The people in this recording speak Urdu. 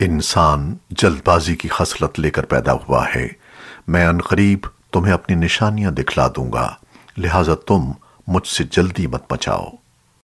انسان جلد بازی کی خصلت لے کر پیدا ہوا ہے۔ میں عنقریب تمہیں اپنی نشانیاں دکھلا دوں گا۔ لہذا تم مجھ سے جلدی مت مچاؤ